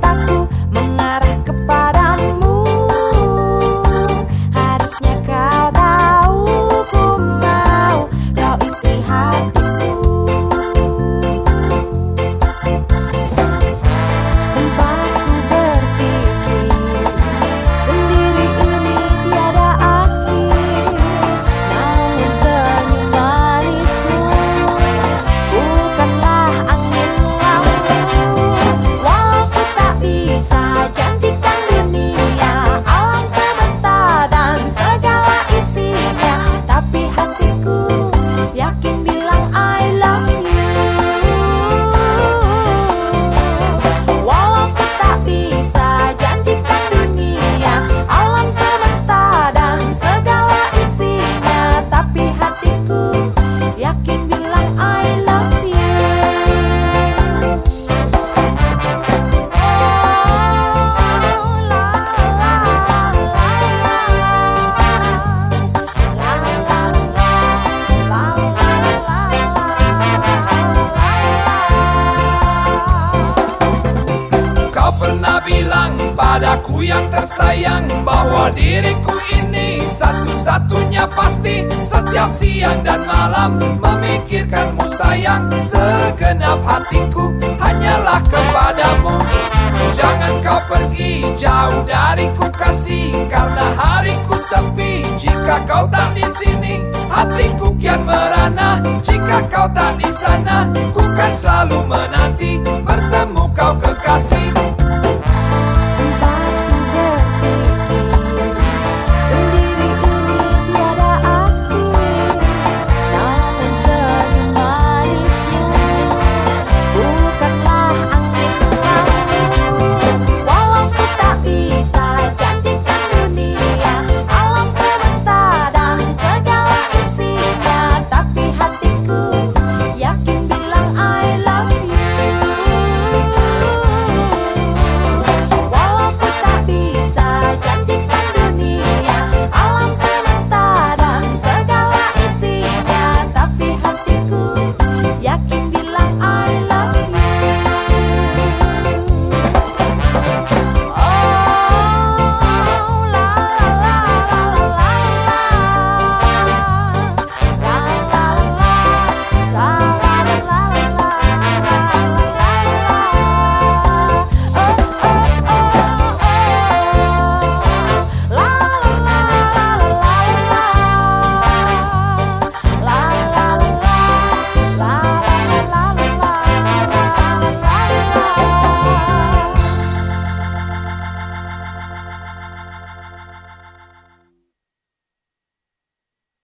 tak Padaku yang tersayang bahwa diriku ini satu-satunya pasti Setiap siang dan malam memikirkanmu sayang. Segenap hatiku hanyalah kepadamu. Jangan kau pergi jauh dariku kasih Karena hariku sepi. Jika kau tak di sini Hatiku kian merana. Jika kau tak di sana